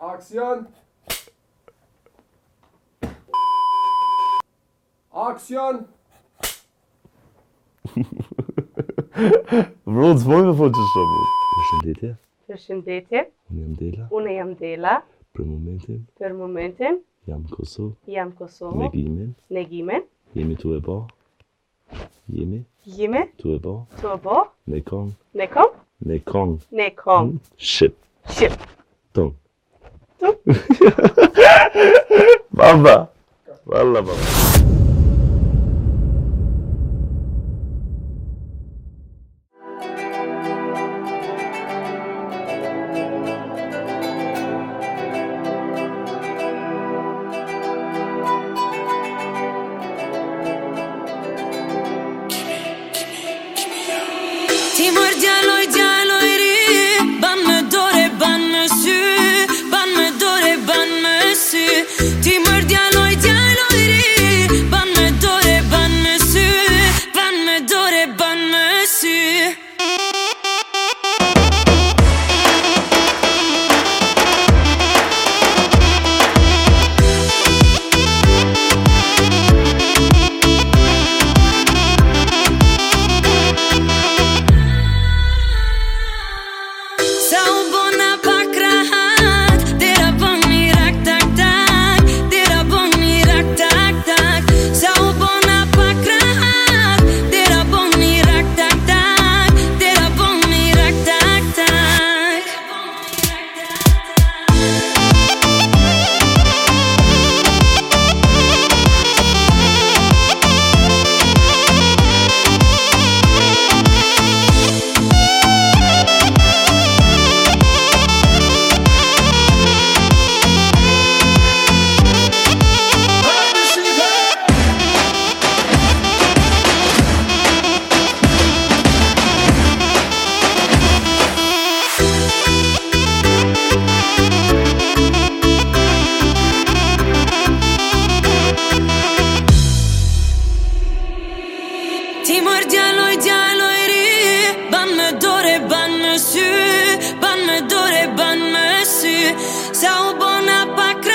Aksion. Aksion. Vrot, zë pojnë me fojnë që shumë. Përshëndetje. Përshëndetje. Unë jam Dela. Unë jam Dela. Për momentin. Për momentin. Jam Kosovë. Jam Kosovë. Në gjimin. Jemi tu e ba. Jemi. Jemi. Tu e ba. Tu e ba. Në kong. Në kong. Në kong. Në kong. Shqip. Shqip. Tonë. baba. Valla baba. Ti mërë djalloj, Ban me dore, ban me su Ban me dore, ban me su Sa u bona pak